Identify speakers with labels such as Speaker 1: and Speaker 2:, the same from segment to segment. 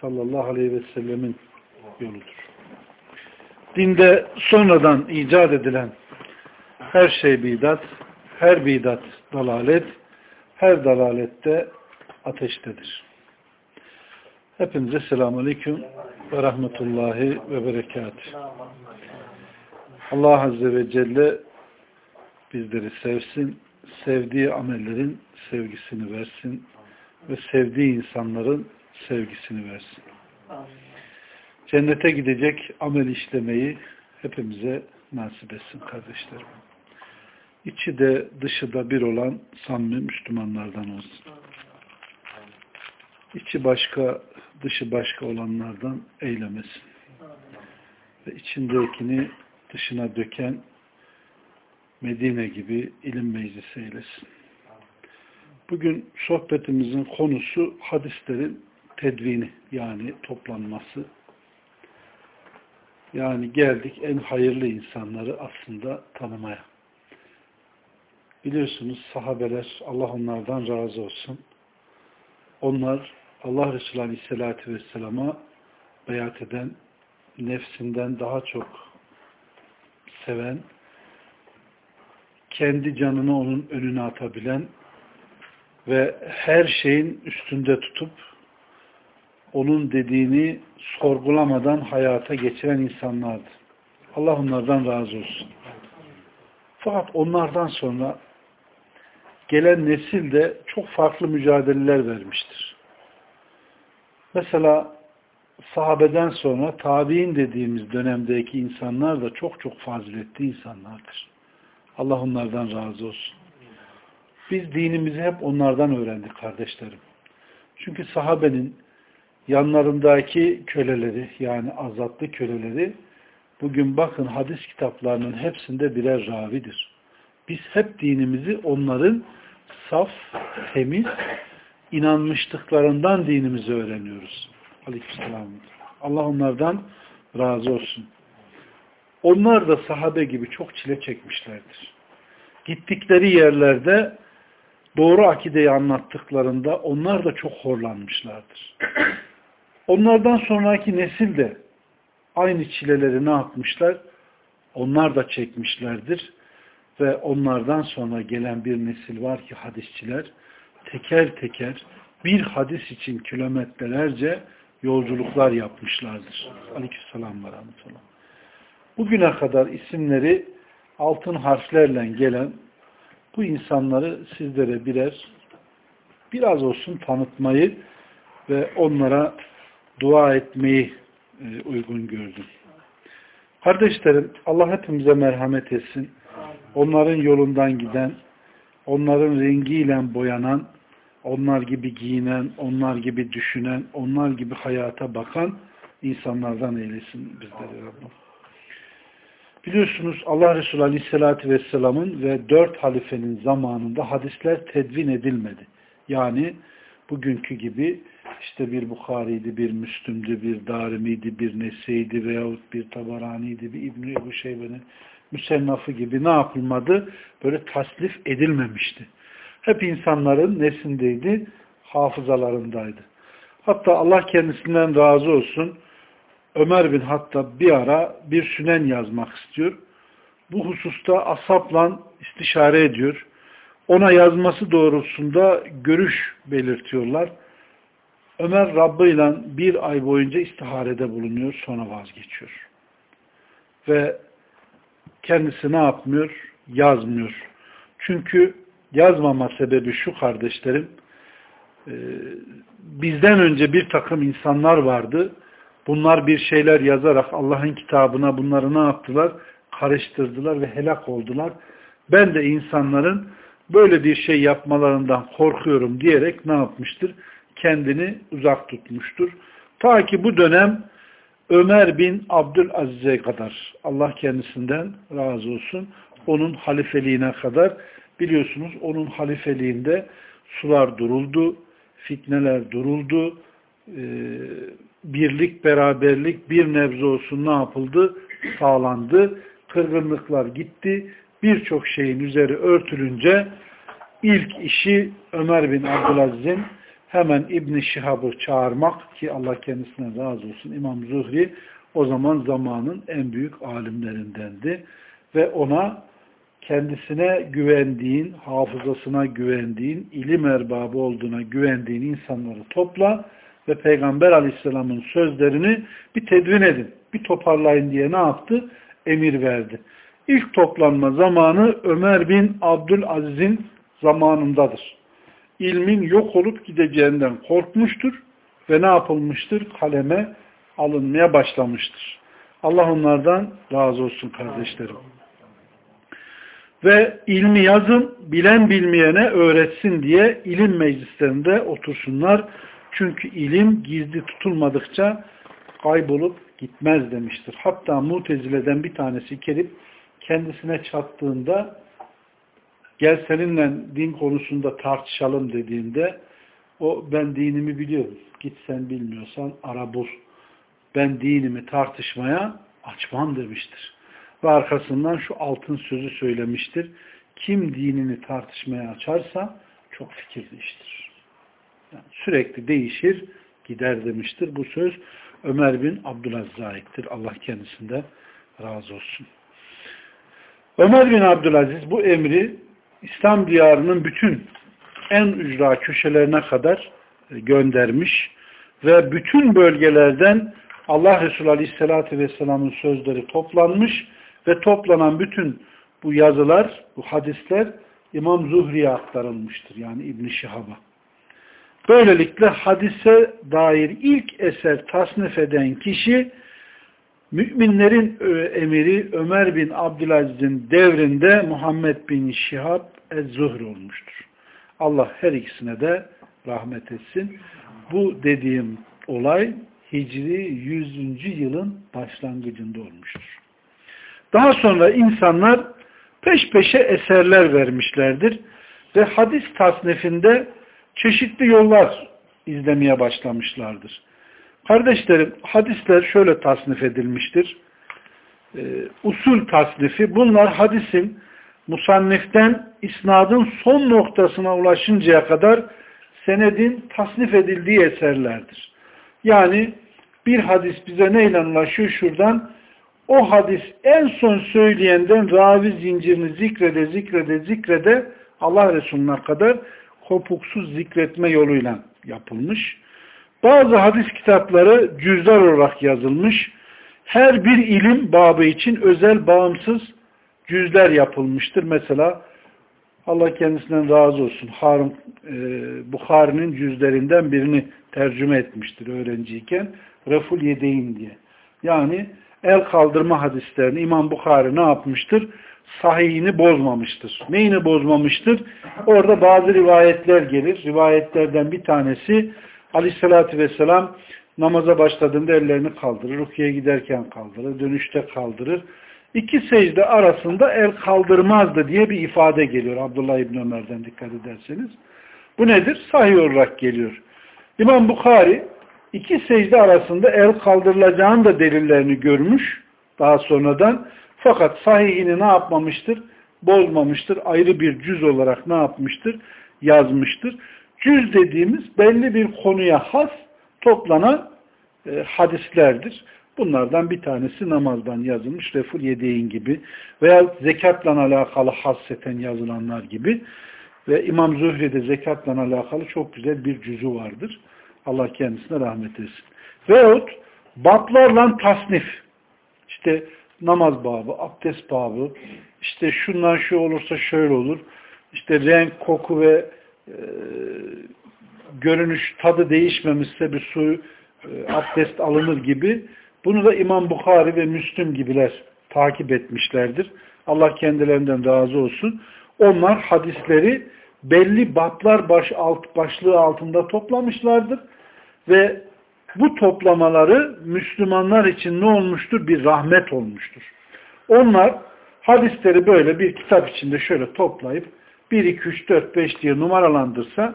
Speaker 1: sallallahu aleyhi ve sellemin yoludur. Dinde sonradan icat edilen her şey bidat, her bidat dalalet, her dalalette ateştedir. Hepinize selamun aleyküm ve rahmetullahi ve berekatuhu. Allah Azze ve Celle bizleri sevsin, sevdiği amellerin sevgisini versin ve sevdiği insanların sevgisini versin. Cennete gidecek amel işlemeyi hepimize nasip etsin kardeşlerim. İçi de dışı da bir olan samimi Müslümanlardan olsun. İçi başka, dışı başka olanlardan eylemesin. Ve içindekini dışına döken Medine gibi ilim meclisi eylesin. Bugün sohbetimizin konusu hadislerin tedvini yani toplanması. Yani geldik en hayırlı insanları aslında tanımaya. Biliyorsunuz sahabeler Allah onlardan razı olsun. Onlar Allah Resulü Aleyhisselatü Vesselam'a beyat eden nefsinden daha çok seven kendi canını onun önüne atabilen ve her şeyin üstünde tutup onun dediğini sorgulamadan hayata geçiren insanlardı. Allah onlardan razı olsun. Fakat onlardan sonra gelen nesil de çok farklı mücadeleler vermiştir. Mesela sahabeden sonra tabi'in dediğimiz dönemdeki insanlar da çok çok faziletli insanlardır. Allah onlardan razı olsun. Biz dinimizi hep onlardan öğrendik kardeşlerim. Çünkü sahabenin yanlarındaki köleleri yani azatlı köleleri bugün bakın hadis kitaplarının hepsinde birer ravidir. Biz hep dinimizi onların saf, temiz, inanmışlıklarından dinimizi öğreniyoruz. Aleykümselam. Allah onlardan razı olsun. Onlar da sahabe gibi çok çile çekmişlerdir. Gittikleri yerlerde doğru akideyi anlattıklarında onlar da çok horlanmışlardır. Onlardan sonraki nesil de aynı çileleri ne yapmışlar? Onlar da çekmişlerdir. Ve onlardan sonra gelen bir nesil var ki hadisçiler teker teker bir hadis için kilometrelerce yolculuklar yapmışlardır. Aleykümselam ve rahmetullah. Bugüne kadar isimleri altın harflerle gelen bu insanları sizlere birer biraz olsun tanıtmayı ve onlara dua etmeyi e, uygun gördüm. Kardeşlerim Allah hepimize merhamet etsin. Onların yolundan giden, onların rengiyle boyanan, onlar gibi giyinen, onlar gibi düşünen, onlar gibi hayata bakan insanlardan eylesin bizleri Rabbim. Biliyorsunuz Allah Resulü Aleyhisselatü Vesselam'ın ve dört halifenin zamanında hadisler tedvin edilmedi. Yani bugünkü gibi işte bir Bukhari'ydi, bir Müslüm'dü, bir Darimi'ydi, bir Nese'ydi veyahut bir Tabarani'ydi, bir İbn-i Ebu Şeybe'nin müsennafı gibi ne yapılmadı? Böyle tasnif edilmemişti. Hep insanların nesindeydi? Hafızalarındaydı. Hatta Allah kendisinden razı olsun Ömer bin Hattab bir ara bir sünen yazmak istiyor. Bu hususta asapla istişare ediyor. Ona yazması doğrultusunda görüş belirtiyorlar. Ömer Rabbıyla bir ay boyunca istiharede bulunuyor. Sonra vazgeçiyor. Ve kendisi ne yapmıyor? Yazmıyor. Çünkü yazmama sebebi şu kardeşlerim. Bizden önce bir takım insanlar vardı Bunlar bir şeyler yazarak Allah'ın kitabına bunları ne yaptılar? Karıştırdılar ve helak oldular. Ben de insanların böyle bir şey yapmalarından korkuyorum diyerek ne yapmıştır? Kendini uzak tutmuştur. Ta ki bu dönem Ömer bin Abdülaziz'e kadar Allah kendisinden razı olsun. Onun halifeliğine kadar biliyorsunuz onun halifeliğinde sular duruldu, fitneler duruldu, e, birlik, beraberlik bir nebze olsun ne yapıldı? Sağlandı. Kırgınlıklar gitti. Birçok şeyin üzeri örtülünce ilk işi Ömer bin Abdülaziz'in hemen İbn Şihab'ı çağırmak ki Allah kendisine razı olsun İmam Zuhri o zaman zamanın en büyük alimlerindendi ve ona kendisine güvendiğin, hafızasına güvendiğin, ilim erbabı olduğuna güvendiğin insanları topla ve Peygamber aleyhisselamın sözlerini bir tedvin edin, bir toparlayın diye ne yaptı? Emir verdi. İlk toplanma zamanı Ömer bin Abdülaziz'in zamanındadır. İlmin yok olup gideceğinden korkmuştur ve ne yapılmıştır? Kaleme alınmaya başlamıştır. Allah onlardan razı olsun kardeşlerim. Ve ilmi yazın, bilen bilmeyene öğretsin diye ilim meclislerinde otursunlar. Çünkü ilim gizli tutulmadıkça kaybolup gitmez demiştir. Hatta mutezileden bir tanesi kelip kendisine çattığında gel seninle din konusunda tartışalım dediğinde o ben dinimi biliyorum. Git sen bilmiyorsan ara bul. Ben dinimi tartışmaya açmam demiştir. Ve arkasından şu altın sözü söylemiştir. Kim dinini tartışmaya açarsa çok fikir değiştirir. Yani sürekli değişir, gider demiştir. Bu söz Ömer bin Abdülaziz'e aittir. Allah kendisinde razı olsun. Ömer bin Abdülaziz bu emri İslam diyarının bütün en ücra köşelerine kadar e, göndermiş ve bütün bölgelerden Allah Resulü Aleyhisselatü Vesselam'ın sözleri toplanmış ve toplanan bütün bu yazılar, bu hadisler İmam Zuhri'ye aktarılmıştır. Yani İbn Şihab'a. Böylelikle hadise dair ilk eser tasnif eden kişi müminlerin emiri Ömer bin Abdülaziz'in devrinde Muhammed bin Şihab Ez-Zuhri olmuştur. Allah her ikisine de rahmet etsin. Bu dediğim olay Hicri 100. yılın başlangıcında olmuştur. Daha sonra insanlar peş peşe eserler vermişlerdir ve hadis tasnifinde çeşitli yollar izlemeye başlamışlardır. Kardeşlerim hadisler şöyle tasnif edilmiştir. Ee, usul tasnifi bunlar hadisin musanniften isnadın son noktasına ulaşıncaya kadar senedin tasnif edildiği eserlerdir. Yani bir hadis bize neyle ulaşıyor? Şuradan o hadis en son söyleyenden ravi zincirini zikrede zikrede zikrede Allah Resulü'ne kadar kopuksuz zikretme yoluyla yapılmış. Bazı hadis kitapları cüzler olarak yazılmış. Her bir ilim babı için özel bağımsız cüzler yapılmıştır. Mesela Allah kendisinden razı olsun. Harun e, Bukhari'nin cüzlerinden birini tercüme etmiştir öğrenciyken. Reful Yedeyn diye. Yani el kaldırma hadislerini İmam Bukhari ne yapmıştır? Sahihini bozmamıştır. Neyini bozmamıştır? Orada bazı rivayetler gelir. Rivayetlerden bir tanesi Aleyhisselatü Vesselam namaza başladığında ellerini kaldırır. Rukiye giderken kaldırır. Dönüşte kaldırır. İki secde arasında el kaldırmazdı diye bir ifade geliyor. Abdullah İbni Ömer'den dikkat ederseniz. Bu nedir? Sahih olarak geliyor. İmam Bukhari iki secde arasında el kaldırılacağını da delillerini görmüş daha sonradan. Fakat sahihini ne yapmamıştır? Bozmamıştır. Ayrı bir cüz olarak ne yapmıştır? Yazmıştır. Cüz dediğimiz belli bir konuya has toplanan e, hadislerdir. Bunlardan bir tanesi namazdan yazılmış Reful Yedeğin gibi veya zekatla alakalı hasseten yazılanlar gibi ve İmam Zühri'de zekatla alakalı çok güzel bir cüzü vardır. Allah kendisine rahmet etsin. Veyahut bablarla tasnif. İşte namaz babı, abdest babı, işte şundan şu olursa şöyle olur. İşte renk, koku ve e, görünüş, tadı değişmemişse bir su e, abdest alınır gibi. Bunu da İmam Bukhari ve Müslüm gibiler takip etmişlerdir. Allah kendilerinden razı olsun. Onlar hadisleri belli batlar baş, alt, başlığı altında toplamışlardır ve bu toplamaları Müslümanlar için ne olmuştur? Bir rahmet olmuştur. Onlar hadisleri böyle bir kitap içinde şöyle toplayıp 1, 2, 3, 4, 5 diye numaralandırsa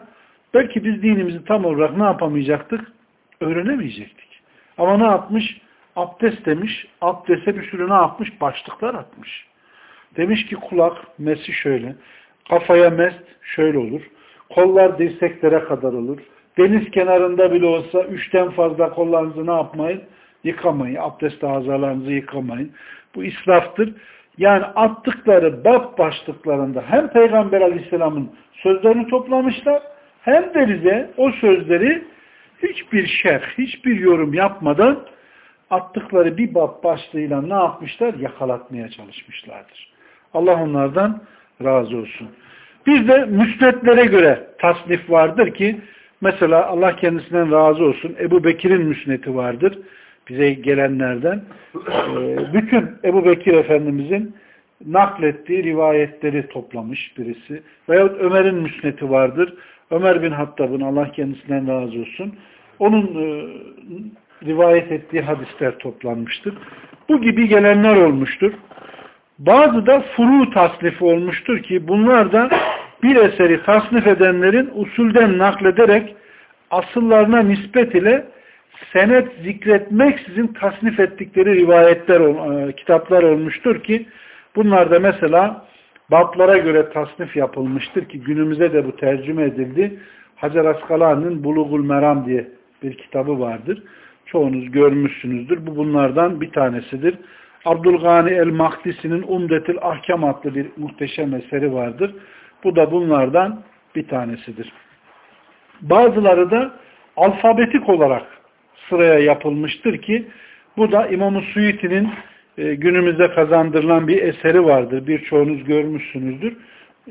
Speaker 1: belki biz dinimizi tam olarak ne yapamayacaktık? Öğrenemeyecektik. Ama ne yapmış? Abdest demiş. Abdeste bir sürü ne yapmış? Başlıklar atmış. Demiş ki kulak mesi şöyle. Kafaya mest şöyle olur. Kollar dirseklere kadar olur. Deniz kenarında bile olsa üçten fazla kollarınızı ne yapmayın? Yıkamayın. Abdest azalarınızı yıkamayın. Bu israftır. Yani attıkları bab başlıklarında hem Peygamber Aleyhisselam'ın sözlerini toplamışlar hem de bize o sözleri hiçbir şerh, hiçbir yorum yapmadan attıkları bir bab başlığıyla ne yapmışlar? Yakalatmaya çalışmışlardır. Allah onlardan razı olsun. Bir de müsnetlere göre tasnif vardır ki mesela Allah kendisinden razı olsun Ebu Bekir'in müsneti vardır. Bize gelenlerden. Ee, bütün Ebu Bekir Efendimizin naklettiği rivayetleri toplamış birisi. Veyahut Ömer'in müsneti vardır. Ömer bin Hattab'ın Allah kendisinden razı olsun. Onun e, rivayet ettiği hadisler toplanmıştır. Bu gibi gelenler olmuştur. Bazı da furu tasnifi olmuştur ki bunlar da bir eseri tasnif edenlerin usulden naklederek asıllarına nispet ile senet zikretmeksizin tasnif ettikleri rivayetler, e, kitaplar olmuştur ki bunlar da mesela bablara göre tasnif yapılmıştır ki günümüze de bu tercüme edildi. Hacer Askalani'nin Bulugul Meram diye bir kitabı vardır. Çoğunuz görmüşsünüzdür. Bu bunlardan bir tanesidir. Abdülgani el-Mahdisi'nin Umdetil Ahkam adlı bir muhteşem eseri vardır. Bu da bunlardan bir tanesidir. Bazıları da alfabetik olarak sıraya yapılmıştır ki bu da İmam-ı Suyuti'nin e, günümüzde kazandırılan bir eseri vardır. Birçoğunuz görmüşsünüzdür.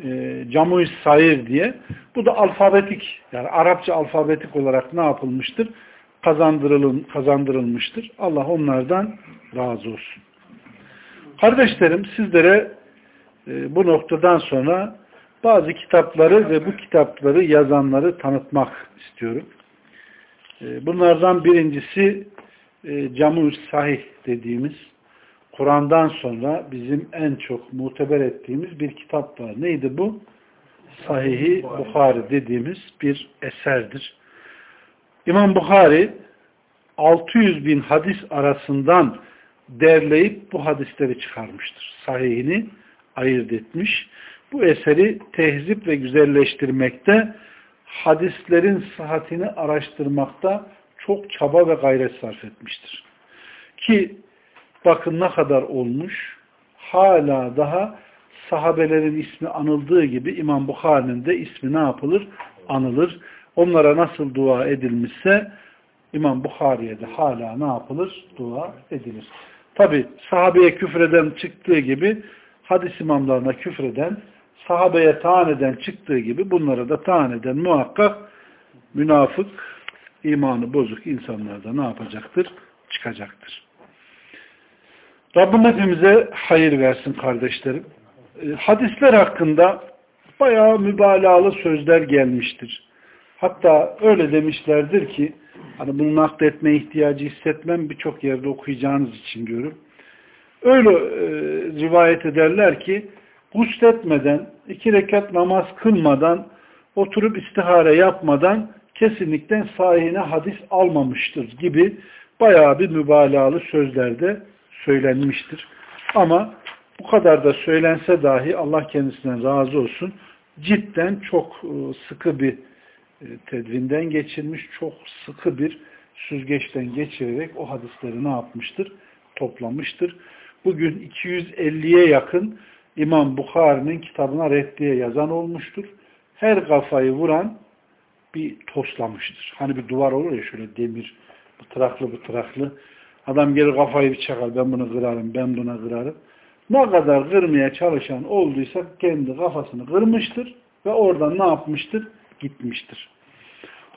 Speaker 1: E, Camu-i Sayır diye. Bu da alfabetik yani Arapça alfabetik olarak ne yapılmıştır? kazandırılmıştır. Allah onlardan razı olsun. Kardeşlerim sizlere e, bu noktadan sonra bazı kitapları ve bu kitapları yazanları tanıtmak istiyorum. E, bunlardan birincisi e, Camul Sahih dediğimiz Kur'an'dan sonra bizim en çok muteber ettiğimiz bir kitap var. Neydi bu? Sahih-i Bukhari dediğimiz bir eserdir. İmam Bukhari 600 bin hadis arasından derleyip bu hadisleri çıkarmıştır. Sahihini ayırt etmiş. Bu eseri tehzip ve güzelleştirmekte, hadislerin sıhhatini araştırmakta çok çaba ve gayret sarf etmiştir. Ki bakın ne kadar olmuş, hala daha sahabelerin ismi anıldığı gibi İmam Bukhari'nin de ismi ne yapılır? Anılır. Onlara nasıl dua edilmişse İmam Bukhari'ye de hala ne yapılır? Dua edilir. Tabi sahabeye küfreden çıktığı gibi hadis imamlarına küfreden, sahabeye taan eden çıktığı gibi bunlara da taan eden muhakkak münafık, imanı bozuk insanlar da ne yapacaktır? Çıkacaktır. Rabbim hepimize hayır versin kardeşlerim. E, hadisler hakkında bayağı mübalağalı sözler gelmiştir. Hatta öyle demişlerdir ki Hani bunu nakletme ihtiyacı hissetmem birçok yerde okuyacağınız için diyorum. Öyle e, rivayet ederler ki gusletmeden, iki rekat namaz kılmadan, oturup istihare yapmadan kesinlikle sahine hadis almamıştır gibi bayağı bir mübalağalı sözlerde söylenmiştir. Ama bu kadar da söylense dahi Allah kendisinden razı olsun. Cidden çok e, sıkı bir e, tedvinden geçirmiş, çok sıkı bir süzgeçten geçirerek o hadisleri ne yapmıştır? Toplamıştır. Bugün 250'ye yakın İmam Bukhari'nin kitabına reddiye yazan olmuştur. Her kafayı vuran bir toslamıştır. Hani bir duvar olur ya şöyle demir, bıtıraklı bıtıraklı. Adam gelir kafayı bir çakar, ben bunu kırarım, ben buna kırarım. Ne kadar kırmaya çalışan olduysa kendi kafasını kırmıştır ve oradan ne yapmıştır? gitmiştir.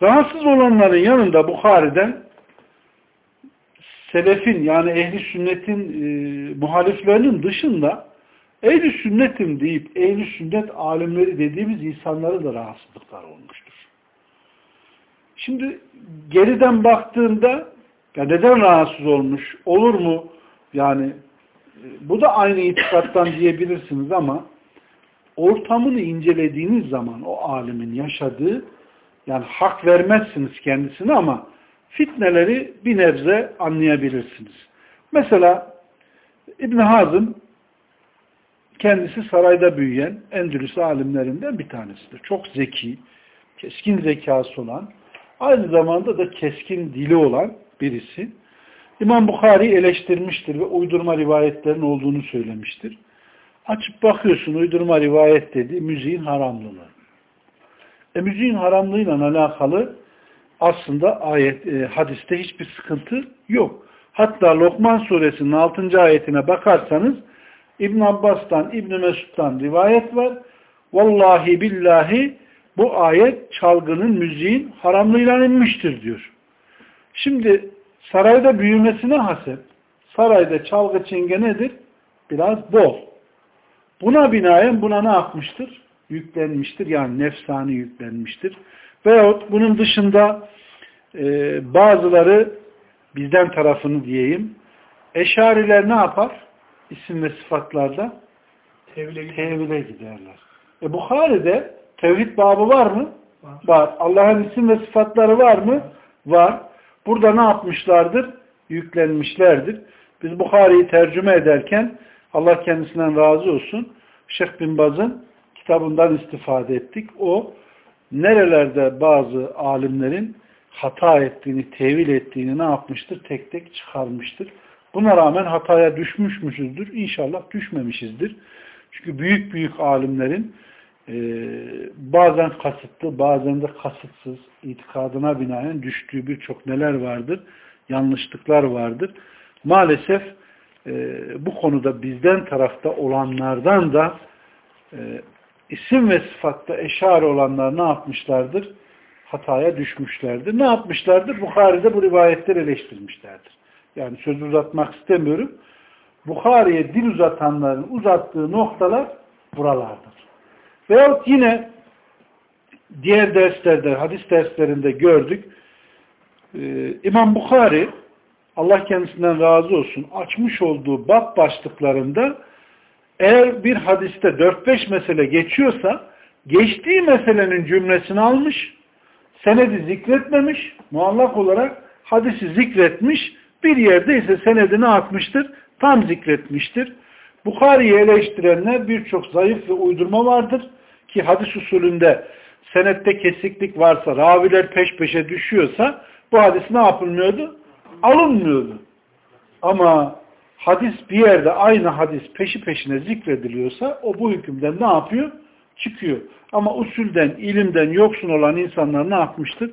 Speaker 1: Rahatsız olanların yanında Bukhari'den selefin yani ehli sünnetin e, muhaliflerinin dışında ehli sünnetim deyip ehli sünnet alimleri dediğimiz insanları da rahatsızlıklar olmuştur. Şimdi geriden baktığında ya neden rahatsız olmuş? Olur mu? Yani e, bu da aynı itikattan diyebilirsiniz ama ortamını incelediğiniz zaman o alimin yaşadığı yani hak vermezsiniz kendisine ama fitneleri bir nebze anlayabilirsiniz. Mesela İbn Hazım kendisi sarayda büyüyen Endülüs alimlerinden bir tanesidir. Çok zeki, keskin zekası olan, aynı zamanda da keskin dili olan birisi. İmam Bukhari eleştirmiştir ve uydurma rivayetlerin olduğunu söylemiştir. Açıp bakıyorsun uydurma rivayet dedi, müziğin haramlılığı. E müziğin haramlığıyla alakalı aslında ayet, e, hadiste hiçbir sıkıntı yok. Hatta Lokman suresinin 6. ayetine bakarsanız İbn Abbas'tan, İbn Mesud'dan rivayet var. Vallahi billahi bu ayet çalgının, müziğin haramlığıyla inmiştir diyor. Şimdi sarayda büyümesine hasep, sarayda çalgı çinge nedir? Biraz bol. Buna binaen buna ne yapmıştır? Yüklenmiştir. Yani nefsani yüklenmiştir. Veyahut bunun dışında e, bazıları bizden tarafını diyeyim eşariler ne yapar? İsim ve sıfatlarda tevhile, tevhile giderler. E Bukhari'de tevhid babı var mı? Var. var. Allah'ın isim ve sıfatları var mı? Var. Burada ne yapmışlardır? Yüklenmişlerdir. Biz Bukhari'yi tercüme ederken Allah kendisinden razı olsun. Şeyh bin Baz'ın kitabından istifade ettik. O nerelerde bazı alimlerin hata ettiğini, tevil ettiğini ne yapmıştır? Tek tek çıkarmıştır. Buna rağmen hataya düşmüşmüşüzdür. İnşallah düşmemişizdir. Çünkü büyük büyük alimlerin e, bazen kasıtlı, bazen de kasıtsız itikadına binaen düştüğü birçok neler vardır? Yanlışlıklar vardır. Maalesef e, bu konuda bizden tarafta olanlardan da e, isim ve sıfatta eşar olanlar ne yapmışlardır? Hataya düşmüşlerdir. Ne yapmışlardır? Bukhari'de bu rivayetleri eleştirmişlerdir. Yani sözü uzatmak istemiyorum. Bukhari'ye dil uzatanların uzattığı noktalar buralardır. Veyahut yine diğer derslerde, hadis derslerinde gördük. Ee, İmam Bukhari Allah kendisinden razı olsun açmış olduğu bab başlıklarında eğer bir hadiste 4-5 mesele geçiyorsa geçtiği meselenin cümlesini almış, senedi zikretmemiş, muallak olarak hadisi zikretmiş, bir yerde ise senedini atmıştır, tam zikretmiştir. Bukhari'yi eleştirenler birçok zayıf ve uydurma vardır ki hadis usulünde senette kesiklik varsa, raviler peş peşe düşüyorsa bu hadis ne yapılmıyordu? Alınmıyordu. Ama hadis bir yerde aynı hadis peşi peşine zikrediliyorsa o bu hükümden ne yapıyor? Çıkıyor. Ama usulden, ilimden yoksun olan insanlar ne yapmıştır?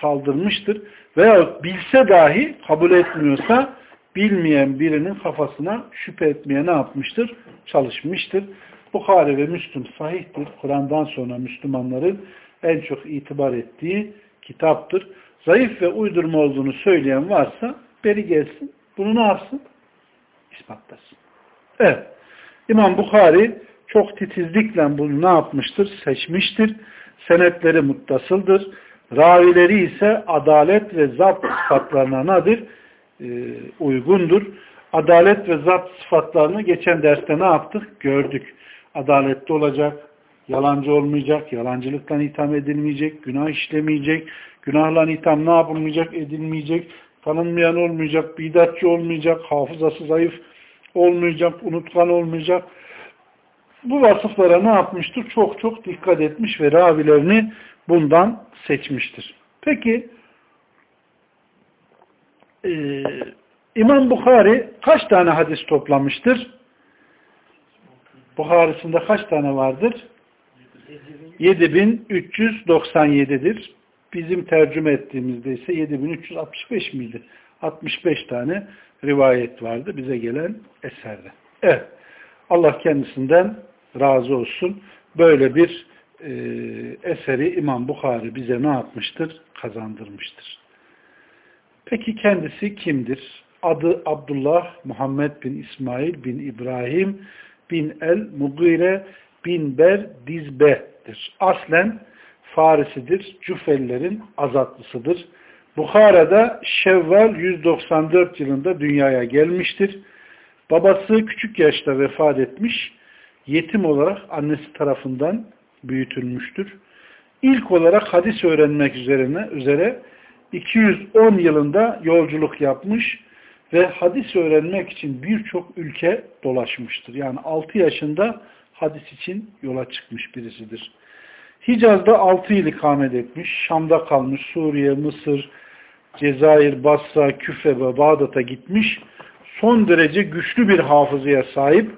Speaker 1: Saldırmıştır. Veyahut bilse dahi kabul etmiyorsa bilmeyen birinin kafasına şüphe etmeye ne yapmıştır? Çalışmıştır. Bukhari ve Müslüm sahihtir. Kur'an'dan sonra Müslümanların en çok itibar ettiği kitaptır. Zayıf ve uydurma olduğunu söyleyen varsa beri gelsin. Bunu ne yapsın? ispatlasın. Evet. İmam Bukhari çok titizlikle bunu ne yapmıştır? Seçmiştir. Senetleri muttasıldır. Ravileri ise adalet ve zat sıfatlarına nedir? Ee, uygundur. Adalet ve zat sıfatlarını geçen derste ne yaptık? Gördük. Adaletli olacak, yalancı olmayacak, yalancılıktan itham edilmeyecek, günah işlemeyecek, günahla itham ne yapılmayacak, edilmeyecek, tanınmayan olmayacak, bidatçı olmayacak, hafızası zayıf olmayacak, unutkan olmayacak. Bu vasıflara ne yapmıştır? Çok çok dikkat etmiş ve ravilerini bundan seçmiştir. Peki e, İmam Bukhari kaç tane hadis toplamıştır? Bukhari'sinde kaç tane vardır? 7397'dir. Bizim tercüme ettiğimizde ise 7365 miydi? 65 tane rivayet vardı bize gelen eserde. Evet. Allah kendisinden razı olsun. Böyle bir e, eseri İmam Bukhari bize ne yapmıştır? Kazandırmıştır. Peki kendisi kimdir? Adı Abdullah Muhammed bin İsmail bin İbrahim bin El Mugire bin Ber Dizbe'dir. Aslen Farisidir. Cüfellerin azatlısıdır. Bukhara'da Şevval 194 yılında dünyaya gelmiştir. Babası küçük yaşta vefat etmiş. Yetim olarak annesi tarafından büyütülmüştür. İlk olarak hadis öğrenmek üzerine üzere 210 yılında yolculuk yapmış ve hadis öğrenmek için birçok ülke dolaşmıştır. Yani 6 yaşında hadis için yola çıkmış birisidir. Hicaz'da 6 yıl ikamet etmiş, Şam'da kalmış, Suriye, Mısır, Cezayir, Basra, Küfe ve Bağdat'a gitmiş. Son derece güçlü bir hafızaya sahip.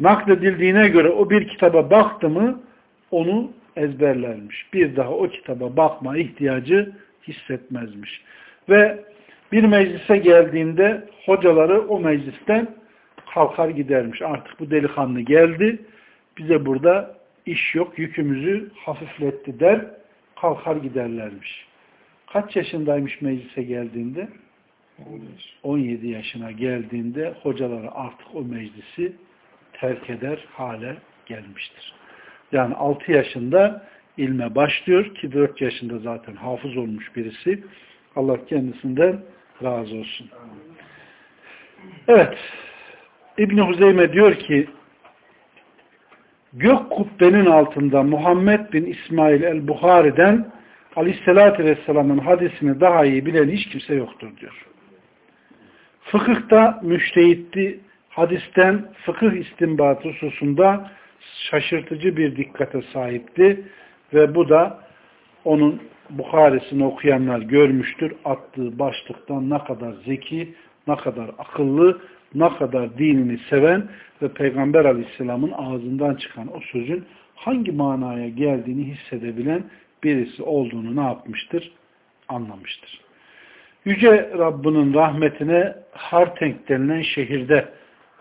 Speaker 1: Nakledildiğine göre o bir kitaba baktı mı onu ezberlermiş. Bir daha o kitaba bakma ihtiyacı hissetmezmiş. Ve bir meclise geldiğinde hocaları o meclisten kalkar gidermiş. Artık bu delikanlı geldi. Bize burada iş yok. Yükümüzü hafifletti der. Kalkar giderlermiş. Kaç yaşındaymış meclise geldiğinde? 17 yaşına geldiğinde hocaları artık o meclisi terk eder hale gelmiştir. Yani 6 yaşında ilme başlıyor ki 4 yaşında zaten hafız olmuş birisi. Allah kendisinden razı olsun. Evet. İbni Huzeyme diyor ki gök kubbenin altında Muhammed bin İsmail el-Buhari'den Aleyhisselatü Vesselam'ın hadisini daha iyi bilen hiç kimse yoktur diyor. Fıkıhta müştehitti, hadisten fıkıh istinbatı hususunda şaşırtıcı bir dikkate sahipti ve bu da onun Bukhari'sini okuyanlar görmüştür. Attığı başlıktan ne kadar zeki, ne kadar akıllı, ne kadar dinini seven ve Peygamber Aleyhisselam'ın ağzından çıkan o sözün hangi manaya geldiğini hissedebilen birisi olduğunu ne yapmıştır? Anlamıştır. Yüce Rabbinin rahmetine Hartenk denilen şehirde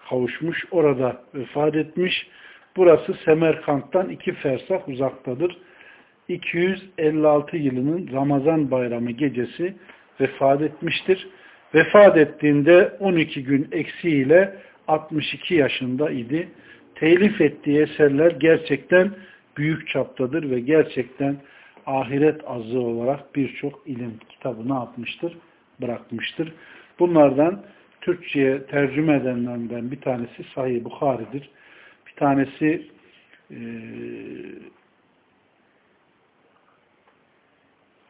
Speaker 1: kavuşmuş, orada vefat etmiş. Burası Semerkant'tan iki fersah uzaktadır. 256 yılının Ramazan bayramı gecesi vefat etmiştir. Vefat ettiğinde 12 gün eksiğiyle 62 yaşında idi. Telif ettiği eserler gerçekten büyük çaptadır ve gerçekten ahiret azı olarak birçok ilim kitabı ne yapmıştır? Bırakmıştır. Bunlardan Türkçe'ye tercüme edenlerden bir tanesi Sahih Bukhari'dir. Tanesi e,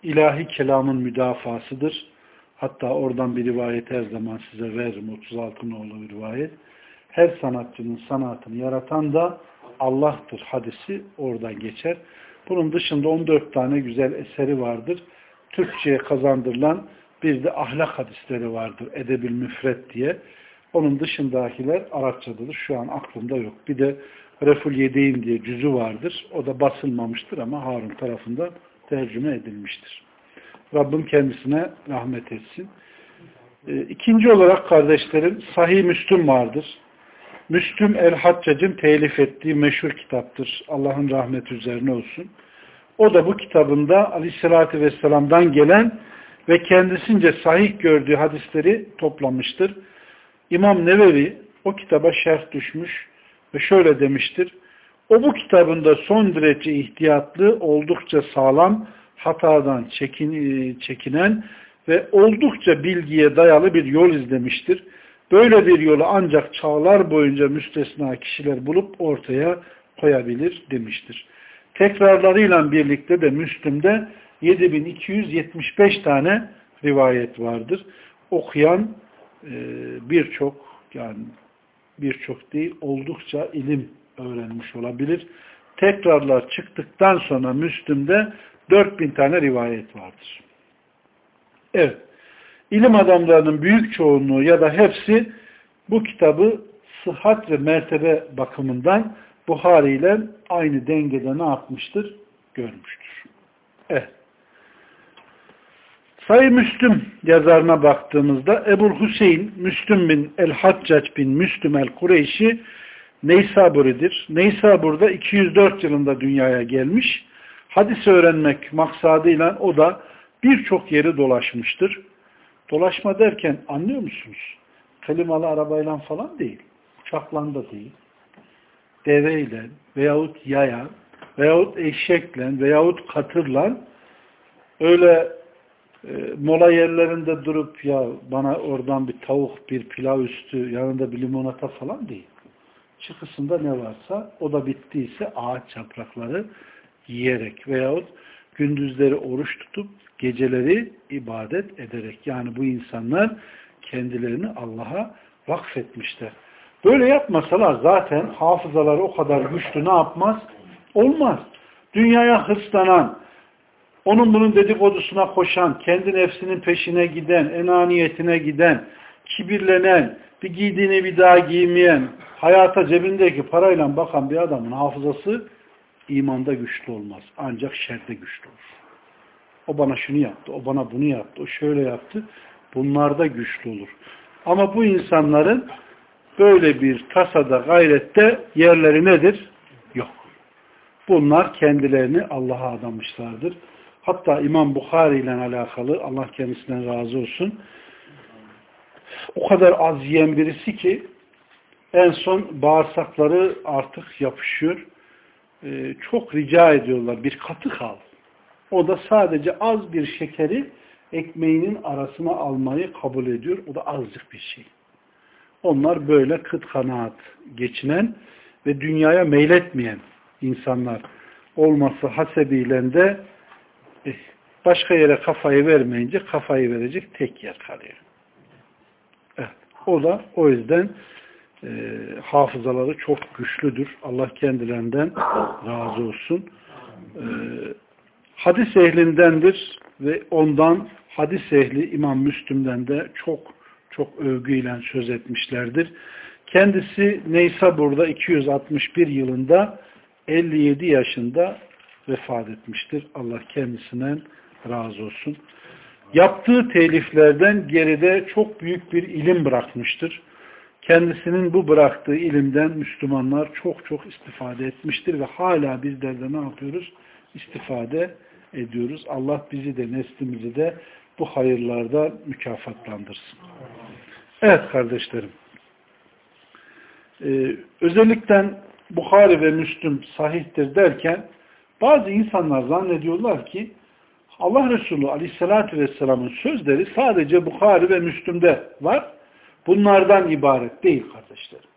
Speaker 1: ilahi kelamın müdafasıdır. Hatta oradan bir rivayet her zaman size veririm. 36 nolu bir rivayet. Her sanatçının sanatını yaratan da Allah'tır hadisi oradan geçer. Bunun dışında 14 tane güzel eseri vardır. Türkçe'ye kazandırılan bir de ahlak hadisleri vardır. Edebil Müfret diye. Onun dışındakiler Arapçadadır. Şu an aklımda yok. Bir de Reful Yedeyn diye cüzü vardır. O da basılmamıştır ama Harun tarafından tercüme edilmiştir. Rabbim kendisine rahmet etsin. E, ikinci olarak kardeşlerim Sahih Müslüm vardır. Müslüm el-Haccac'ın telif ettiği meşhur kitaptır. Allah'ın rahmeti üzerine olsun. O da bu kitabında aleyhissalatü vesselam'dan gelen ve kendisince sahih gördüğü hadisleri toplamıştır. İmam Nevevi o kitaba şerh düşmüş ve şöyle demiştir. O bu kitabında son derece ihtiyatlı, oldukça sağlam, hatadan çekin, e, çekinen ve oldukça bilgiye dayalı bir yol izlemiştir. Böyle bir yolu ancak çağlar boyunca müstesna kişiler bulup ortaya koyabilir demiştir. Tekrarlarıyla birlikte de Müslüm'de 7275 tane rivayet vardır. Okuyan birçok yani birçok değil oldukça ilim öğrenmiş olabilir. Tekrarlar çıktıktan sonra Müslüm'de 4000 tane rivayet vardır. Evet. İlim adamlarının büyük çoğunluğu ya da hepsi bu kitabı sıhhat ve mertebe bakımından Buhari ile aynı dengede ne yapmıştır? Görmüştür. Evet. Sayı Müslüm yazarına baktığımızda Ebu Hüseyin Müslüm bin El-Haccac bin Müslüm El-Kureyşi Neysaburi'dir. Neysabur'da 204 yılında dünyaya gelmiş. Hadis öğrenmek maksadıyla o da birçok yeri dolaşmıştır. Dolaşma derken anlıyor musunuz? Klimalı arabayla falan değil. Uçakla da değil. Deveyle veyahut yaya veyahut eşekle veyahut katırla öyle mola yerlerinde durup ya bana oradan bir tavuk, bir pilav üstü, yanında bir limonata falan değil. Çıkısında ne varsa o da bittiyse ağaç yaprakları yiyerek veyahut gündüzleri oruç tutup geceleri ibadet ederek. Yani bu insanlar kendilerini Allah'a vakfetmişler. Böyle yapmasalar zaten hafızaları o kadar güçlü ne yapmaz? Olmaz. Dünyaya hırslanan, onun bunun dedikodusuna koşan, kendi nefsinin peşine giden, enaniyetine giden, kibirlenen, bir giydiğini bir daha giymeyen, hayata cebindeki parayla bakan bir adamın hafızası imanda güçlü olmaz. Ancak şerde güçlü olur. O bana şunu yaptı, o bana bunu yaptı, o şöyle yaptı. Bunlar da güçlü olur. Ama bu insanların böyle bir tasada, gayrette yerleri nedir? Yok. Bunlar kendilerini Allah'a adamışlardır. Hatta İmam Bukhari ile alakalı Allah kendisinden razı olsun o kadar az yiyen birisi ki en son bağırsakları artık yapışıyor. Ee, çok rica ediyorlar bir katı kal. O da sadece az bir şekeri ekmeğinin arasına almayı kabul ediyor. O da azıcık bir şey. Onlar böyle kıt kanaat geçinen ve dünyaya meyletmeyen insanlar olması hasebiyle de başka yere kafayı vermeyince kafayı verecek tek yer kalıyor. Evet. O da o yüzden e, hafızaları çok güçlüdür. Allah kendilerinden razı olsun. E, hadis ehlindendir ve ondan hadis ehli İmam Müslüm'den de çok çok övgüyle söz etmişlerdir. Kendisi Neysa burada 261 yılında 57 yaşında vefat etmiştir. Allah kendisinden razı olsun. Yaptığı teliflerden geride çok büyük bir ilim bırakmıştır. Kendisinin bu bıraktığı ilimden Müslümanlar çok çok istifade etmiştir ve hala bizler de ne yapıyoruz? İstifade ediyoruz. Allah bizi de neslimizi de bu hayırlarda mükafatlandırsın. Evet kardeşlerim. Ee, özellikle Bukhari ve Müslüm sahihtir derken bazı insanlar zannediyorlar ki Allah Resulü Aleyhisselatü Vesselam'ın sözleri sadece Bukhari ve Müslüm'de var. Bunlardan ibaret değil kardeşlerim.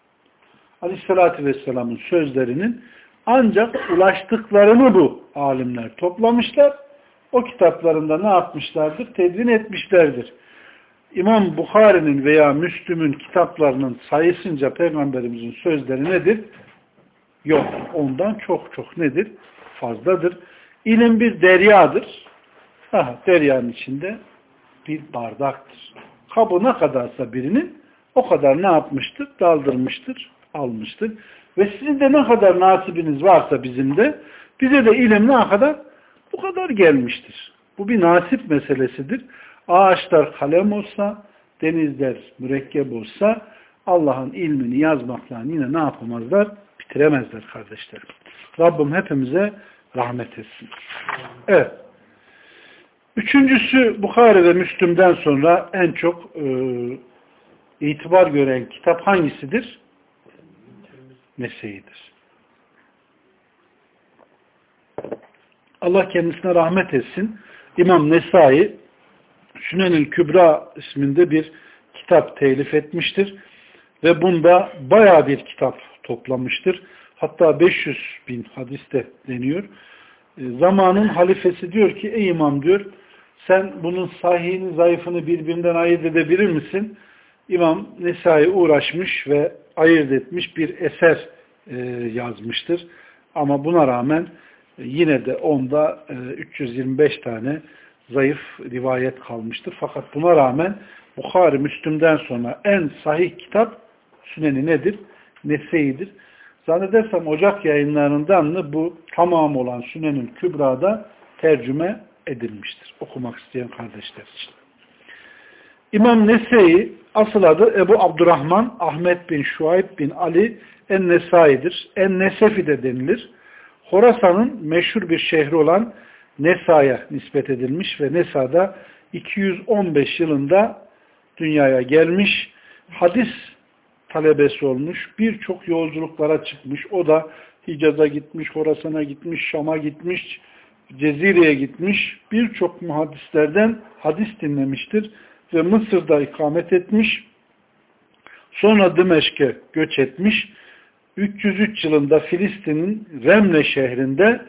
Speaker 1: Aleyhisselatü Vesselam'ın sözlerinin ancak ulaştıklarını bu alimler toplamışlar. O kitaplarında ne yapmışlardır? Tedvin etmişlerdir. İmam Bukhari'nin veya Müslüm'ün kitaplarının sayısınca Peygamberimizin sözleri nedir? Yok. Ondan çok çok nedir? Fazladır. İlim bir deryadır. Ha, deryanın içinde bir bardaktır. Kabı ne kadarsa birinin o kadar ne yapmıştır? Daldırmıştır, almıştır. Ve sizin de ne kadar nasibiniz varsa bizim de bize de ilim ne kadar? Bu kadar gelmiştir. Bu bir nasip meselesidir. Ağaçlar kalem olsa, denizler mürekkep olsa Allah'ın ilmini yazmakla yine ne yapamazlar? Bitiremezler kardeşlerim. Rabbim hepimize rahmet etsin. Evet. Üçüncüsü Bukhari ve Müslüm'den sonra en çok e, itibar gören kitap hangisidir? Nese'yidir. Allah kendisine rahmet etsin. İmam Nesai Sünenül Kübra isminde bir kitap telif etmiştir. Ve bunda baya bir kitap toplamıştır. Hatta 500 bin hadiste deniyor. E, zamanın halifesi diyor ki ey imam diyor sen bunun sahihini zayıfını birbirinden ayırt edebilir misin? İmam Nesai uğraşmış ve ayırt etmiş bir eser e, yazmıştır. Ama buna rağmen e, yine de onda e, 325 tane zayıf rivayet kalmıştır. Fakat buna rağmen Bukhari Müslüm'den sonra en sahih kitap Süneni nedir? Nese'yidir. Zannedersem Ocak yayınlarından mı bu tamam olan Sünen'in Kübra'da tercüme edilmiştir. Okumak isteyen kardeşler için. İmam Nese'yi asıl adı Ebu Abdurrahman Ahmet bin Şuayb bin Ali En-Nesai'dir. En-Nesefi de denilir. Horasan'ın meşhur bir şehri olan Nesa'ya nispet edilmiş ve Nesa'da 215 yılında dünyaya gelmiş. Hadis talebesi olmuş. Birçok yolculuklara çıkmış. O da Hicaz'a gitmiş, Horasan'a gitmiş, Şam'a gitmiş, Cezire'ye gitmiş. Birçok muhaddislerden hadis dinlemiştir ve Mısır'da ikamet etmiş. Sonra Dimeşk'e göç etmiş. 303 yılında Filistin'in Remle şehrinde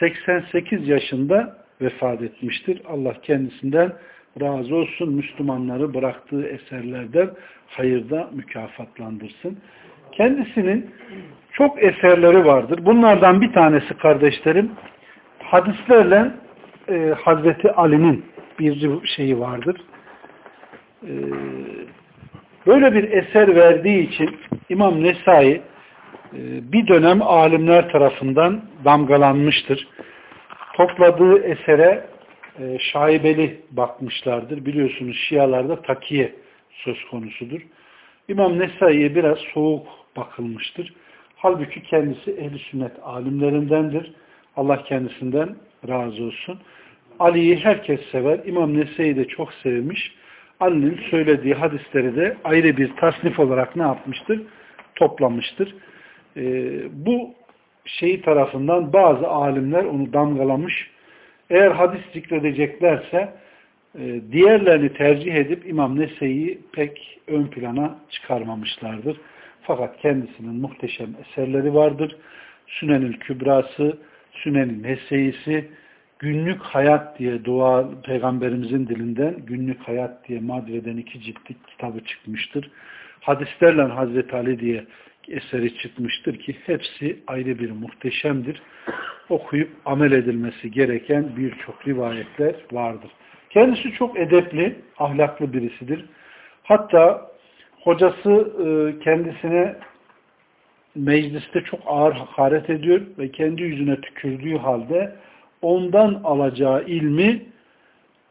Speaker 1: 88 yaşında vefat etmiştir. Allah kendisinden razı olsun. Müslümanları bıraktığı eserlerden hayırda mükafatlandırsın. Kendisinin çok eserleri vardır. Bunlardan bir tanesi kardeşlerim hadislerle e, Hazreti Ali'nin bir şeyi vardır. E, böyle bir eser verdiği için İmam Nesai e, bir dönem alimler tarafından damgalanmıştır. Topladığı esere e, şaibeli bakmışlardır. Biliyorsunuz Şialarda takiye söz konusudur. İmam Nesai'ye biraz soğuk bakılmıştır. Halbuki kendisi ehli sünnet alimlerindendir. Allah kendisinden razı olsun. Ali'yi herkes sever. İmam Nesai'yi de çok sevmiş. Ali'nin söylediği hadisleri de ayrı bir tasnif olarak ne yapmıştır? Toplamıştır. Ee, bu şeyi tarafından bazı alimler onu damgalamış. Eğer hadis zikredeceklerse e, diğerlerini tercih edip İmam Nese'yi pek ön plana çıkarmamışlardır. Fakat kendisinin muhteşem eserleri vardır. Sünenül Kübrası, Sünen'in Nese'isi, Günlük Hayat diye dua peygamberimizin dilinden Günlük Hayat diye madreden iki ciltlik kitabı çıkmıştır. Hadislerle Hazreti Ali diye eseri çıkmıştır ki hepsi ayrı bir muhteşemdir. Okuyup amel edilmesi gereken birçok rivayetler vardır. Kendisi çok edepli, ahlaklı birisidir. Hatta hocası e, kendisine mecliste çok ağır hakaret ediyor ve kendi yüzüne tükürdüğü halde ondan alacağı ilmi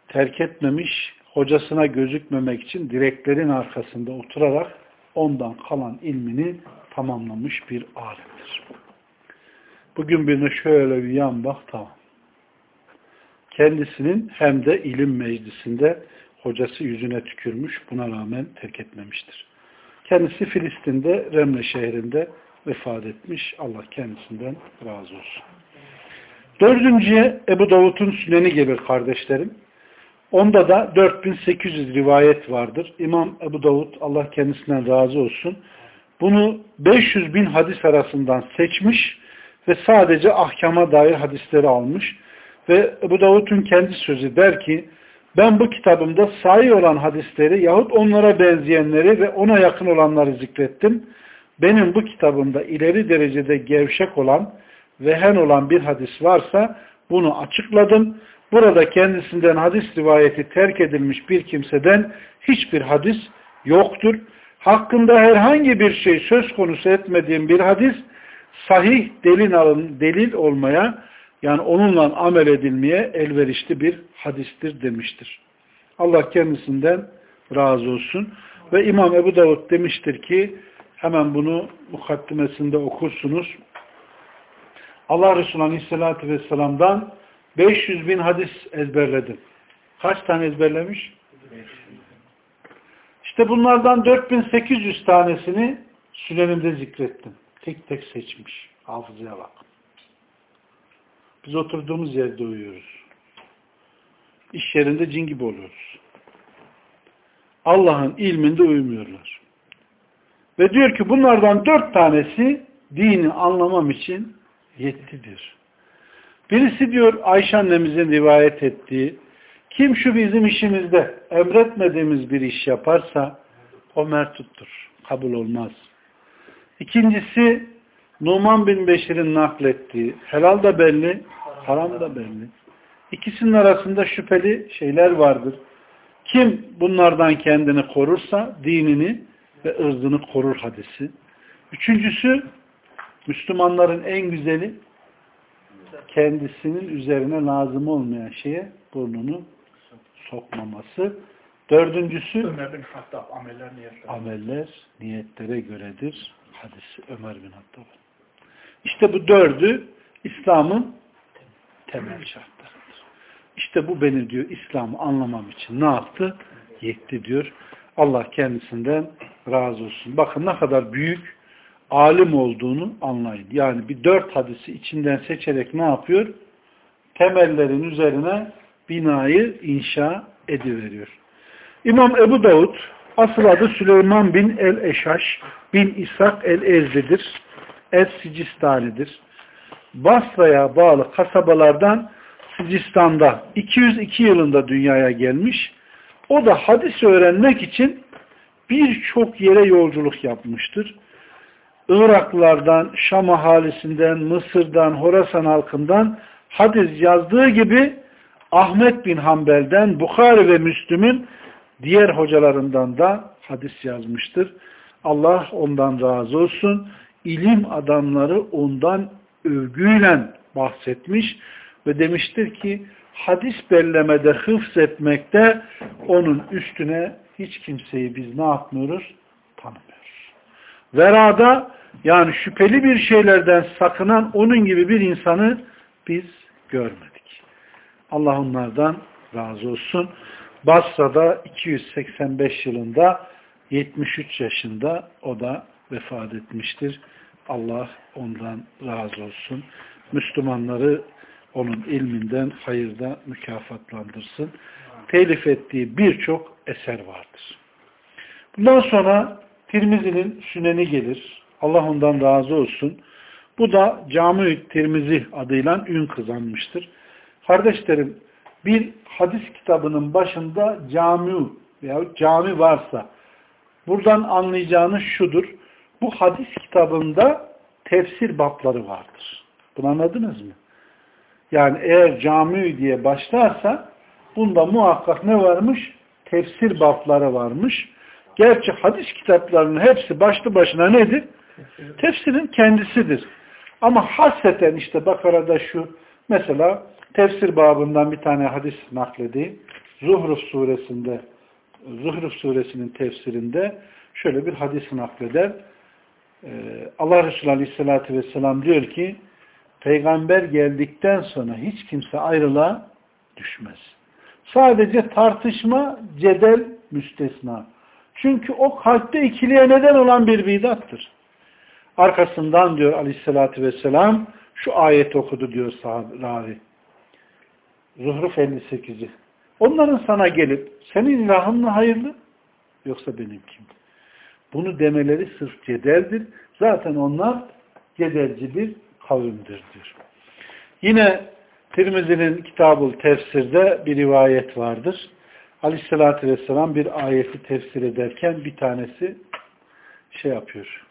Speaker 1: terk etmemiş, hocasına gözükmemek için direklerin arkasında oturarak ondan kalan ilmini tamamlamış bir alimdir. Bugün birine şöyle bir yan bak tamam. Kendisinin hem de ilim meclisinde hocası yüzüne tükürmüş, buna rağmen terk etmemiştir. Kendisi Filistin'de, Remle şehrinde vefat etmiş. Allah kendisinden razı olsun. Dördüncüye Ebu Davud'un süneni gelir kardeşlerim. Onda da 4800 rivayet vardır. İmam Ebu Davud Allah kendisinden razı olsun. Bunu 500 bin hadis arasından seçmiş ve sadece ahkama dair hadisleri almış. Ve Ebu Davud'un kendi sözü der ki ben bu kitabımda sahi olan hadisleri yahut onlara benzeyenleri ve ona yakın olanları zikrettim. Benim bu kitabımda ileri derecede gevşek olan ve hen olan bir hadis varsa bunu açıkladım. Burada kendisinden hadis rivayeti terk edilmiş bir kimseden hiçbir hadis yoktur. Hakkında herhangi bir şey söz konusu etmediğim bir hadis sahih delil, alın, delil olmaya yani onunla amel edilmeye elverişli bir hadistir demiştir. Allah kendisinden razı olsun. Ve İmam Ebu Davud demiştir ki hemen bunu mukaddimesinde okursunuz. Allah Resulü Aleyhisselatü Vesselam'dan 500 bin hadis ezberledim. Kaç tane ezberlemiş? İşte bunlardan 4800 tanesini sürenimde zikrettim. Tek tek seçmiş. Hafızaya bak. Biz oturduğumuz yerde uyuyoruz. İş yerinde cin gibi oluyoruz. Allah'ın ilminde uyumuyorlar. Ve diyor ki bunlardan dört tanesi dini anlamam için yettidir. Birisi diyor Ayşe annemizin rivayet ettiği kim şu bizim işimizde emretmediğimiz bir iş yaparsa o mertuttur. Kabul olmaz. İkincisi Numan bin Beşir'in naklettiği helal da belli, haram da belli. İkisinin arasında şüpheli şeyler vardır. Kim bunlardan kendini korursa dinini ve ırzını korur hadisi. Üçüncüsü Müslümanların en güzeli kendisinin üzerine lazım olmayan şeye burnunu sokmaması. Dördüncüsü
Speaker 2: Ömer bin Hattab ameller niyetler.
Speaker 1: Ameller niyetlere göredir. Hadisi Ömer bin Hattab. İşte bu dördü İslam'ın temel şartlarıdır. İşte bu beni diyor İslam'ı anlamam için ne yaptı? Yetti diyor. Allah kendisinden razı olsun. Bakın ne kadar büyük alim olduğunu anlayın. Yani bir dört hadisi içinden seçerek ne yapıyor? Temellerin üzerine binayı inşa ediveriyor. İmam Ebu Davud asıl adı Süleyman bin el-Eşaş bin İshak el-Ezli'dir. Es-Sicistani'dir. Basra'ya bağlı kasabalardan Sicistan'da 202 yılında dünyaya gelmiş. O da hadis öğrenmek için birçok yere yolculuk yapmıştır. Iraklardan, Şam ahalisinden, Mısır'dan, Horasan halkından hadis yazdığı gibi Ahmet bin Hanbel'den, Bukhari ve Müslüm'ün diğer hocalarından da hadis yazmıştır. Allah ondan razı olsun. İlim adamları ondan övgüyle bahsetmiş ve demiştir ki hadis bellemede, hıfz etmekte onun üstüne hiç kimseyi biz ne yapmıyoruz? Tanımıyoruz. Verada yani şüpheli bir şeylerden sakınan onun gibi bir insanı biz görmedik. Allah onlardan razı olsun. Basra'da 285 yılında 73 yaşında o da vefat etmiştir. Allah ondan razı olsun. Müslümanları onun ilminden hayırda mükafatlandırsın. Telif ettiği birçok eser vardır. Bundan sonra Tirmizi'nin süneni gelir. Allah ondan razı olsun. Bu da Cami-i Tirmizi adıyla ün kazanmıştır. Kardeşlerim bir hadis kitabının başında cami veya cami varsa buradan anlayacağınız şudur. Bu hadis kitabında tefsir bapları vardır. Bunu anladınız mı? Yani eğer cami diye başlarsa bunda muhakkak ne varmış? Tefsir bapları varmış. Gerçi hadis kitaplarının hepsi başlı başına nedir? Tefsirin kendisidir. Ama hasreten işte Bakara'da şu mesela tefsir babından bir tane hadis nakledeyim. Zuhruf suresinde Zuhruf suresinin tefsirinde şöyle bir hadis nakleder. Ee, Allah Resulü Aleyhisselatü Vesselam diyor ki peygamber geldikten sonra hiç kimse ayrılığa düşmez. Sadece tartışma, cedel müstesna. Çünkü o kalpte ikiliye neden olan bir bidattır. Arkasından diyor aleyhissalatü vesselam şu ayet okudu diyor sahabe. Zuhruf 58'i. Onların sana gelip senin ilahın mı hayırlı yoksa benimkim. Bunu demeleri sırf cedeldir. Zaten onlar cedelci bir kavimdir diyor. Yine Tirmizi'nin kitabul tefsirde bir rivayet vardır. Aleyhissalatü vesselam bir ayeti tefsir ederken bir tanesi şey yapıyor.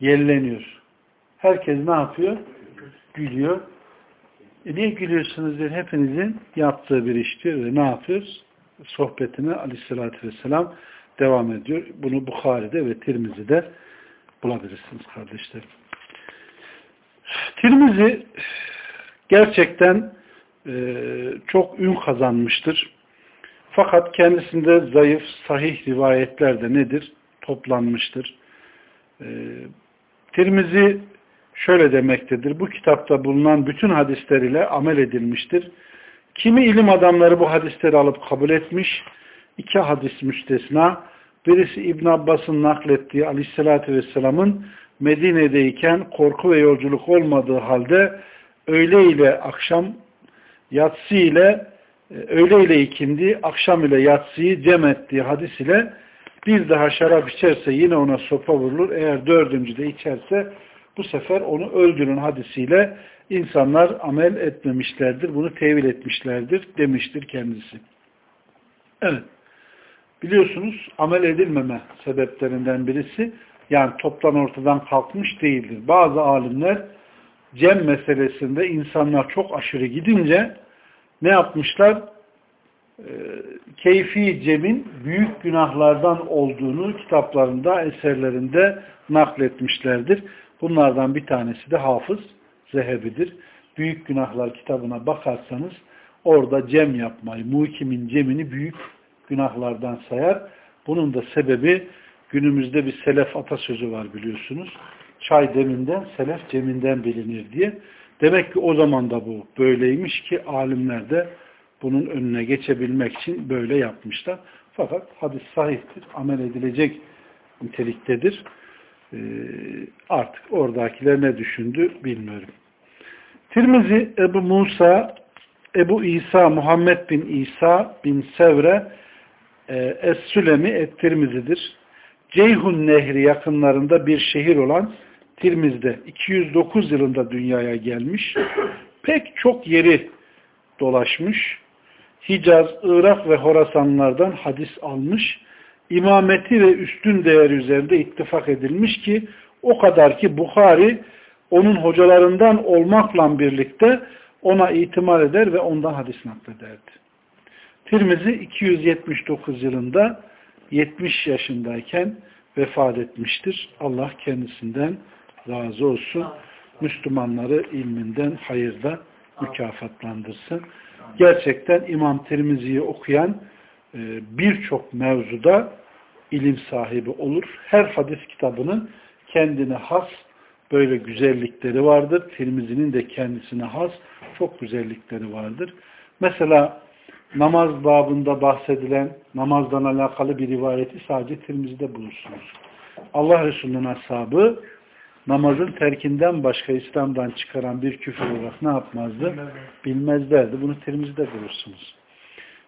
Speaker 1: Yelleniyor. Herkes ne yapıyor? Gülüyor. E niye gülüyorsunuz diye hepinizin yaptığı bir iştir ve ne yapıyoruz? Sohbetine aleyhissalatü vesselam devam ediyor. Bunu Bukhari'de ve Tirmizi'de bulabilirsiniz kardeşlerim. Tirmizi gerçekten e, çok ün kazanmıştır. Fakat kendisinde zayıf, sahih rivayetler de nedir? Toplanmıştır. E, Tirmizi şöyle demektedir. Bu kitapta bulunan bütün hadisler ile amel edilmiştir. Kimi ilim adamları bu hadisleri alıp kabul etmiş. İki hadis müstesna. Birisi İbn Abbas'ın naklettiği aleyhissalatü vesselamın Medine'deyken korku ve yolculuk olmadığı halde öğle ile akşam yatsı ile e, öğle ile ikindi, akşam ile yatsıyı cem ettiği hadis ile bir daha şarap içerse yine ona sopa vurulur. Eğer dördüncü de içerse bu sefer onu öldürün hadisiyle insanlar amel etmemişlerdir. Bunu tevil etmişlerdir demiştir kendisi. Evet. Biliyorsunuz amel edilmeme sebeplerinden birisi yani toptan ortadan kalkmış değildir. Bazı alimler cem meselesinde insanlar çok aşırı gidince ne yapmışlar? Ee, keyfi cemin büyük günahlardan olduğunu kitaplarında, eserlerinde nakletmişlerdir. Bunlardan bir tanesi de Hafız Zehebi'dir. Büyük günahlar kitabına bakarsanız orada cem yapmayı, muhikimin cemini büyük günahlardan sayar. Bunun da sebebi günümüzde bir selef atasözü var biliyorsunuz. Çay deminden, selef ceminden bilinir diye. Demek ki o zaman da bu böyleymiş ki alimler de bunun önüne geçebilmek için böyle yapmışlar. Fakat hadis sahihtir, amel edilecek niteliktedir. Ee, artık oradakiler ne düşündü bilmiyorum. Tirmizi Ebu Musa, Ebu İsa, Muhammed bin İsa bin Sevre e, Es-Sülemi Et-Tirmizi'dir. Ceyhun Nehri yakınlarında bir şehir olan Tirmiz'de 209 yılında dünyaya gelmiş. Pek çok yeri dolaşmış. Hicaz, Irak ve Horasanlardan hadis almış. İmameti ve üstün değer üzerinde ittifak edilmiş ki o kadar ki Bukhari onun hocalarından olmakla birlikte ona itimat eder ve ondan hadis naklederdi. Tirmizi 279 yılında 70 yaşındayken vefat etmiştir. Allah kendisinden razı olsun. Müslümanları ilminden hayırda mükafatlandırsın. Gerçekten İmam Tirmizi'yi okuyan birçok mevzuda ilim sahibi olur. Her hadis kitabının kendine has böyle güzellikleri vardır. Tirmizi'nin de kendisine has çok güzellikleri vardır. Mesela namaz babında bahsedilen namazdan alakalı bir rivayeti sadece Tirmizi'de bulursunuz. Allah Resulü'nün ashabı namazın terkinden başka İslam'dan çıkaran bir küfür olarak ne yapmazdı? Bilmezlerdi. Bunu Tirmizi'de bulursunuz.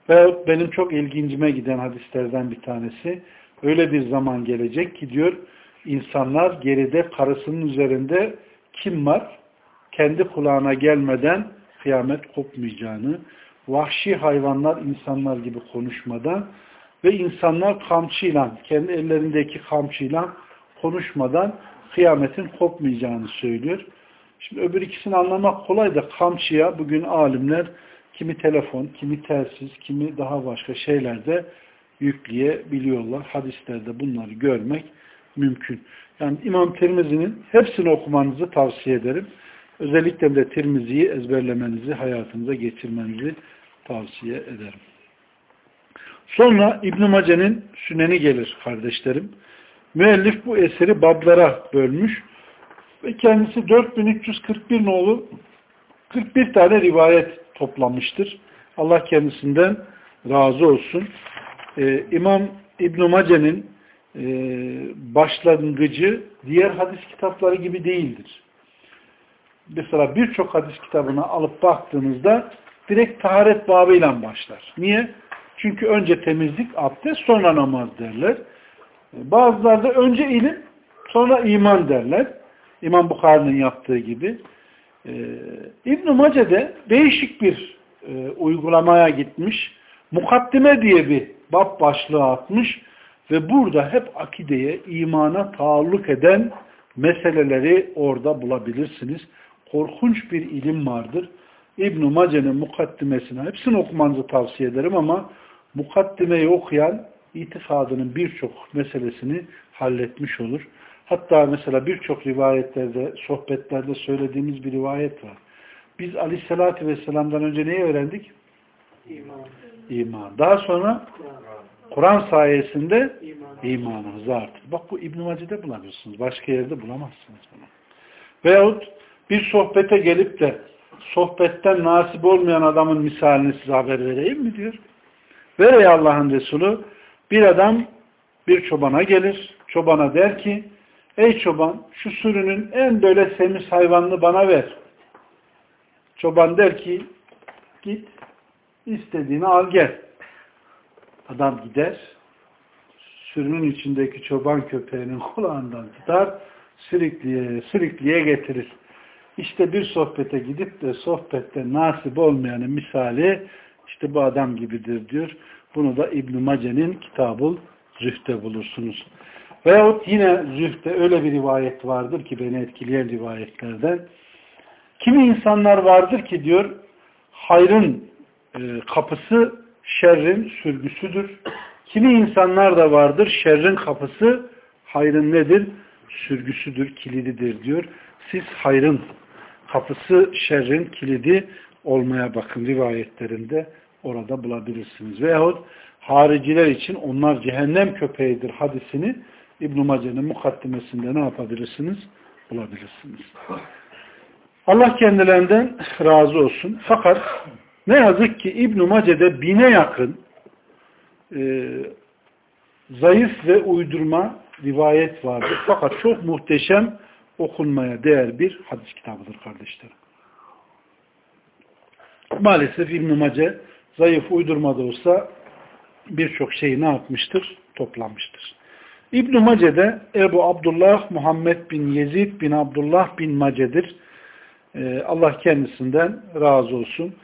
Speaker 1: Ve benim çok ilgincime giden hadislerden bir tanesi öyle bir zaman gelecek ki diyor insanlar geride karısının üzerinde kim var? Kendi kulağına gelmeden kıyamet kopmayacağını, vahşi hayvanlar insanlar gibi konuşmadan ve insanlar kamçıyla, kendi ellerindeki kamçıyla konuşmadan kıyametin kopmayacağını söylüyor. Şimdi öbür ikisini anlamak kolay da kamçıya bugün alimler kimi telefon, kimi telsiz, kimi daha başka şeylerde yükleyebiliyorlar. Hadislerde bunları görmek mümkün. Yani İmam Tirmizi'nin hepsini okumanızı tavsiye ederim. Özellikle de Tirmizi'yi ezberlemenizi, hayatınıza geçirmenizi tavsiye ederim. Sonra İbn-i Mace'nin süneni gelir kardeşlerim. Müellif bu eseri bablara bölmüş ve kendisi 4341 nolu 41 tane rivayet toplamıştır. Allah kendisinden razı olsun. Ee, İmam İbn-i Mace'nin e, başlangıcı diğer hadis kitapları gibi değildir. Mesela birçok hadis kitabına alıp baktığınızda direkt taharet babıyla başlar. Niye? Çünkü önce temizlik, abdest, sonra namaz derler. Bazıları da önce ilim, sonra iman derler. İmam Bukhari'nin yaptığı gibi. Ee, İbn-i Mace'de değişik bir e, uygulamaya gitmiş. Mukaddime diye bir bab başlığı atmış ve burada hep akideye, imana taalluk eden meseleleri orada bulabilirsiniz. Korkunç bir ilim vardır. İbn-i Mace'nin mukaddimesine hepsini okumanızı tavsiye ederim ama mukaddimeyi okuyan itikadının birçok meselesini halletmiş olur. Hatta mesela birçok rivayetlerde, sohbetlerde söylediğimiz bir rivayet var. Biz aleyhissalatü vesselam'dan önce neyi öğrendik?
Speaker 3: İman.
Speaker 1: İman. Daha sonra Kur'an sayesinde imanımızı artır. Bak bu İbn-i Mace'de bulabilirsiniz. Başka yerde bulamazsınız bunu. Veyahut bir sohbete gelip de sohbetten nasip olmayan adamın misalini size haber vereyim mi diyor. Ver ey Allah'ın Resulü bir adam bir çobana gelir. Çobana der ki ey çoban şu sürünün en böyle semiz hayvanını bana ver. Çoban der ki git istediğini al gel. Adam gider sürünün içindeki çoban köpeğinin kulağından tutar sürükliye, sürükliye getirir. İşte bir sohbete gidip de sohbette nasip olmayanın misali işte bu adam gibidir diyor. Bunu da İbn-i Mace'nin kitabı Zühd'de bulursunuz. Veyahut yine Zühd'de öyle bir rivayet vardır ki beni etkileyen rivayetlerden. Kimi insanlar vardır ki diyor hayrın e, kapısı şerrin sürgüsüdür. Kimi insanlar da vardır şerrin kapısı hayrın nedir? Sürgüsüdür, kilididir diyor. Siz hayrın kapısı şerrin kilidi olmaya bakın rivayetlerinde orada bulabilirsiniz. Veyahut hariciler için onlar cehennem köpeğidir hadisini İbn-i Mace'nin mukaddimesinde ne yapabilirsiniz? Bulabilirsiniz. Allah kendilerinden razı olsun. Fakat ne yazık ki İbn-i Mace'de bine yakın e, zayıf ve uydurma rivayet vardır. Fakat çok muhteşem okunmaya değer bir hadis kitabıdır kardeşlerim. Maalesef İbn-i Mace zayıf uydurma da olsa birçok şeyi ne yapmıştır? Toplamıştır. İbn-i Mace'de Ebu Abdullah Muhammed bin Yezid bin Abdullah bin Mace'dir. Ee, Allah kendisinden razı olsun.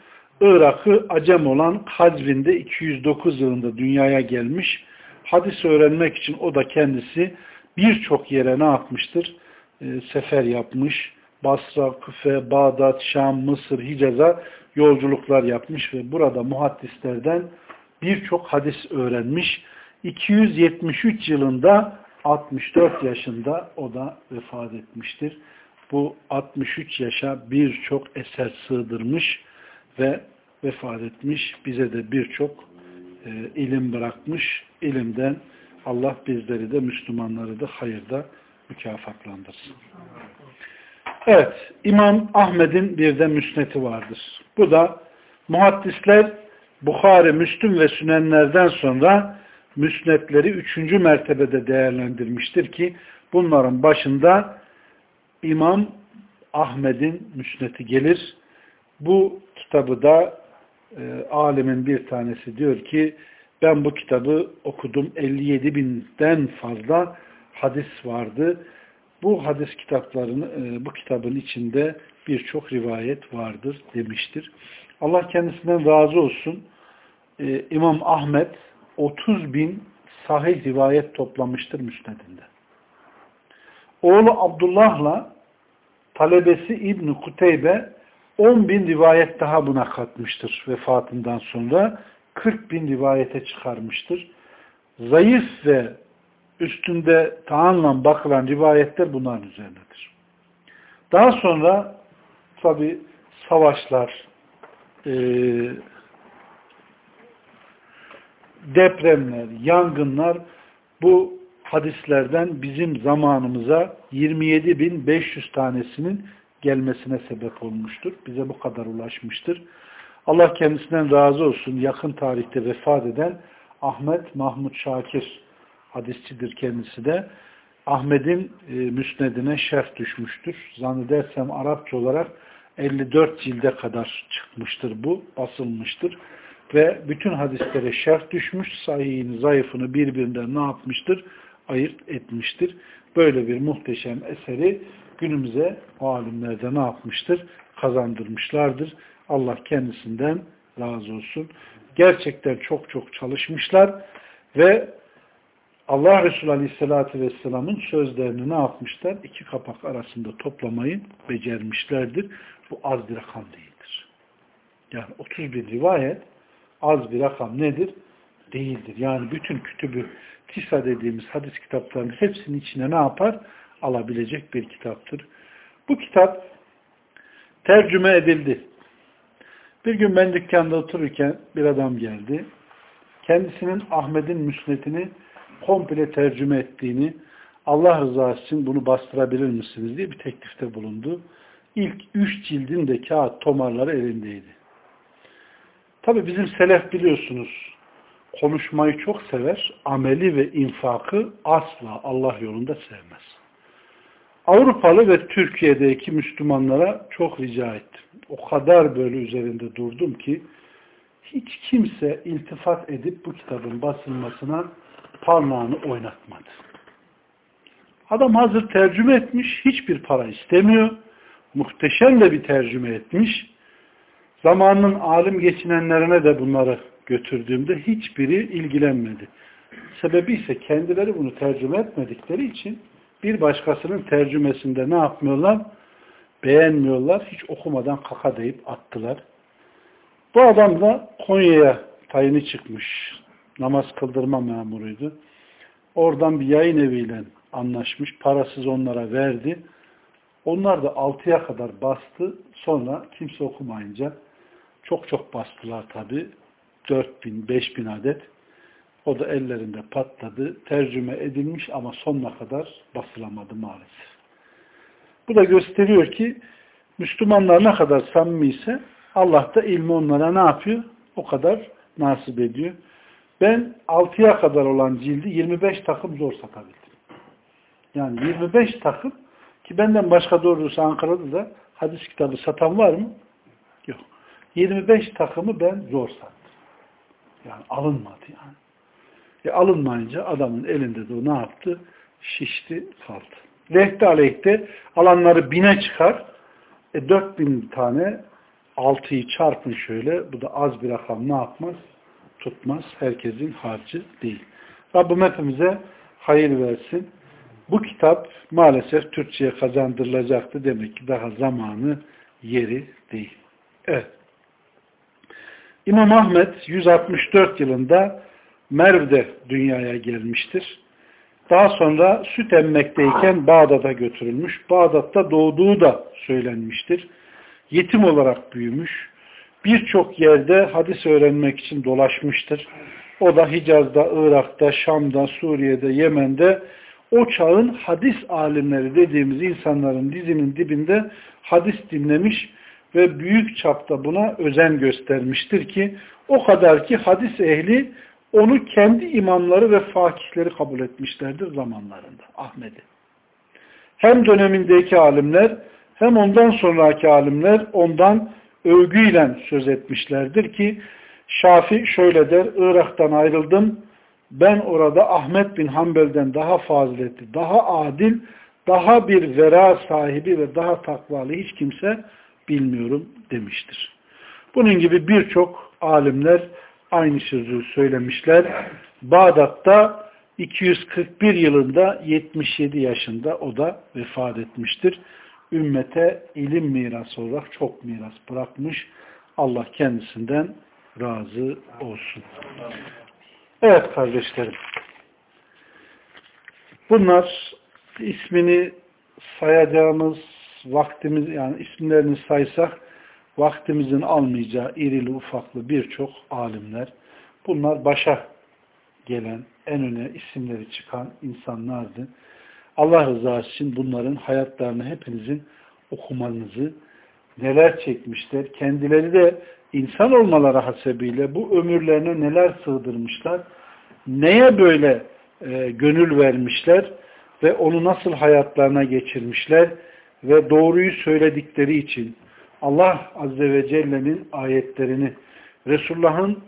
Speaker 1: Irak'ı Acem olan Hazvin'de 209 yılında dünyaya gelmiş. Hadis öğrenmek için o da kendisi birçok yere ne yapmıştır? Ee, sefer yapmış. Basra, Küfe, Bağdat, Şam, Mısır, Hicaz'a yolculuklar yapmış ve burada muhaddislerden birçok hadis öğrenmiş. 273 yılında 64 yaşında o da vefat etmiştir. Bu 63 yaşa birçok eser sığdırmış ve vefat etmiş. Bize de birçok e, ilim bırakmış. İlimden Allah bizleri de Müslümanları da hayırda mükafatlandırsın. Evet, İmam Ahmet'in bir de müsneti vardır. Bu da muhaddisler Bukhari, Müslüm ve Sünenlerden sonra müsnetleri üçüncü mertebede değerlendirmiştir ki bunların başında İmam Ahmet'in müsneti gelir. Bu kitabı da e, alimin bir tanesi diyor ki ben bu kitabı okudum 57 binden fazla hadis vardı. Bu hadis kitaplarını e, bu kitabın içinde birçok rivayet vardır demiştir. Allah kendisinden razı olsun. E, İmam Ahmet 30 bin sahih rivayet toplamıştır müsnedinde. Oğlu Abdullah'la talebesi İbn Kuteybe 10 bin rivayet daha buna katmıştır vefatından sonra. 40 bin rivayete çıkarmıştır. Zayıf ve üstünde taanla bakılan rivayetler bunların üzerindedir. Daha sonra tabi savaşlar, e, depremler, yangınlar bu hadislerden bizim zamanımıza 27.500 tanesinin gelmesine sebep olmuştur. Bize bu kadar ulaşmıştır. Allah kendisinden razı olsun. Yakın tarihte vefat eden Ahmet Mahmut Şakir hadisçidir kendisi de. Ahmet'in e, müsnedine şerh düşmüştür. Zannedersem Arapça olarak 54 cilde kadar çıkmıştır bu, basılmıştır. Ve bütün hadislere şerh düşmüş, sahihini, zayıfını birbirinden ne yapmıştır? Ayırt etmiştir. Böyle bir muhteşem eseri günümüze alimlerde ne yapmıştır? Kazandırmışlardır. Allah kendisinden razı olsun. Gerçekten çok çok çalışmışlar ve Allah Resulü Aleyhisselatü Vesselam'ın sözlerini ne yapmışlar? İki kapak arasında toplamayı becermişlerdir. Bu az bir rakam değildir. Yani 30 bir rivayet az bir rakam nedir? Değildir. Yani bütün kütübü tisa dediğimiz hadis kitaplarının hepsinin içine ne yapar? Alabilecek bir kitaptır. Bu kitap tercüme edildi. Bir gün ben dükkanda otururken bir adam geldi. Kendisinin Ahmet'in müsnetini komple tercüme ettiğini, Allah rızası için bunu bastırabilir misiniz diye bir teklifte bulundu. İlk üç cildin de kağıt tomarları elindeydi. Tabi bizim selef biliyorsunuz konuşmayı çok sever, ameli ve infakı asla Allah yolunda sevmez. Avrupalı ve Türkiye'deki Müslümanlara çok rica ettim. O kadar böyle üzerinde durdum ki hiç kimse iltifat edip bu kitabın basılmasına parmağını oynatmadı. Adam hazır tercüme etmiş, hiçbir para istemiyor. Muhteşem de bir tercüme etmiş. Zamanın alim geçinenlerine de bunları götürdüğümde hiçbiri ilgilenmedi. Sebebi ise kendileri bunu tercüme etmedikleri için bir başkasının tercümesinde ne yapmıyorlar? Beğenmiyorlar. Hiç okumadan kaka deyip attılar. Bu adam da Konya'ya tayini çıkmış. Namaz kıldırma memuruydu. Oradan bir yayın eviyle anlaşmış. Parasız onlara verdi. Onlar da altıya kadar bastı. Sonra kimse okumayınca çok çok bastılar tabi. 4000, 5000 adet. O da ellerinde patladı. Tercüme edilmiş ama sonuna kadar basılamadı maalesef. Bu da gösteriyor ki Müslümanlar ne kadar samimi ise Allah da ilmi onlara ne yapıyor? O kadar nasip ediyor. Ben 6'ya kadar olan cildi 25 takım zor satabildim. Yani 25 takım ki benden başka doğrusu Ankara'da da hadis kitabı satan var mı? Yok. 25 takımı ben zor sattım. Yani alınmadı yani. E alınmayınca adamın elinde de o ne yaptı? Şişti kaldı. Lehte aleyhte alanları bine çıkar. E 4000 tane altıyı çarpın şöyle. Bu da az bir rakam ne yapmaz? Tutmaz. Herkesin harcı değil. Rabbim hepimize hayır versin. Bu kitap maalesef Türkçe'ye kazandırılacaktı. Demek ki daha zamanı yeri değil. Evet. İmam Ahmet 164 yılında Merv'de dünyaya gelmiştir. Daha sonra süt emmekteyken Bağdat'a götürülmüş. Bağdat'ta doğduğu da söylenmiştir. Yetim olarak büyümüş. Birçok yerde hadis öğrenmek için dolaşmıştır. O da Hicaz'da, Irak'ta, Şam'da, Suriye'de, Yemen'de o çağın hadis alimleri dediğimiz insanların dizinin dibinde hadis dinlemiş ve büyük çapta buna özen göstermiştir ki o kadar ki hadis ehli onu kendi imamları ve fakihleri kabul etmişlerdir zamanlarında Ahmet'i. Hem dönemindeki alimler hem ondan sonraki alimler ondan övgüyle söz etmişlerdir ki Şafi şöyle der, Irak'tan ayrıldım, ben orada Ahmet bin Hanbel'den daha faziletli, daha adil, daha bir vera sahibi ve daha takvalı hiç kimse bilmiyorum demiştir. Bunun gibi birçok alimler aynı sözü söylemişler. Bağdat'ta 241 yılında 77 yaşında o da vefat etmiştir. Ümmete ilim mirası olarak çok miras bırakmış. Allah kendisinden razı olsun. Evet kardeşlerim. Bunlar ismini sayacağımız vaktimiz yani isimlerini saysak vaktimizin almayacağı irili ufaklı birçok alimler. Bunlar başa gelen, en öne isimleri çıkan insanlardı. Allah rızası için bunların hayatlarını hepinizin okumanızı, neler çekmişler, kendileri de insan olmaları hasebiyle bu ömürlerine neler sığdırmışlar, neye böyle e, gönül vermişler ve onu nasıl hayatlarına geçirmişler ve doğruyu söyledikleri için Allah Azze ve Celle'nin ayetlerini, Resulullah'ın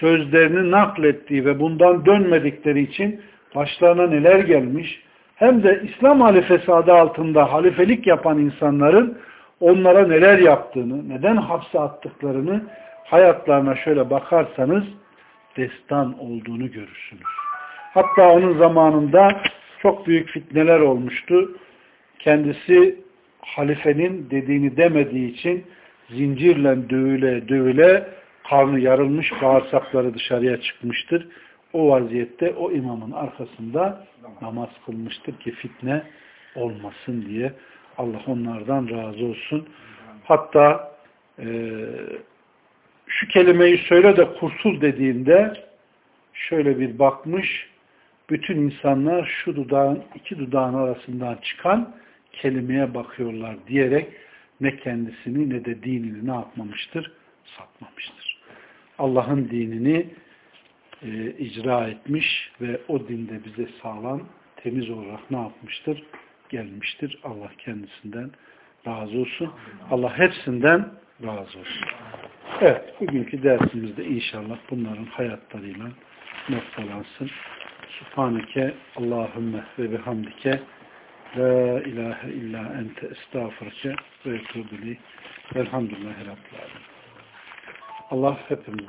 Speaker 1: sözlerini naklettiği ve bundan dönmedikleri için başlarına neler gelmiş, hem de İslam halifesi adı altında halifelik yapan insanların onlara neler yaptığını, neden hapse attıklarını hayatlarına şöyle bakarsanız destan olduğunu görürsünüz. Hatta onun zamanında çok büyük fitneler olmuştu. Kendisi halifenin dediğini demediği için zincirle dövüle dövüle karnı yarılmış, bağırsakları dışarıya çıkmıştır. O vaziyette o imamın arkasında namaz kılmıştır ki fitne olmasın diye. Allah onlardan razı olsun. Hatta e, şu kelimeyi söyle de kurtul dediğinde şöyle bir bakmış, bütün insanlar şu dudağın, iki dudağın arasından çıkan kelimeye bakıyorlar diyerek ne kendisini ne de dinini ne yapmamıştır? Satmamıştır. Allah'ın dinini e, icra etmiş ve o dinde bize sağlam, temiz olarak ne yapmıştır? Gelmiştir. Allah kendisinden razı olsun. Allah hepsinden razı olsun. Evet, bugünkü dersimizde inşallah bunların hayatlarıyla noktalansın. Subhaneke Allahümme ve bihamdike La ilahe illa ente estağfurke ve etubili velhamdülillahi rabbil. Allah hepimiz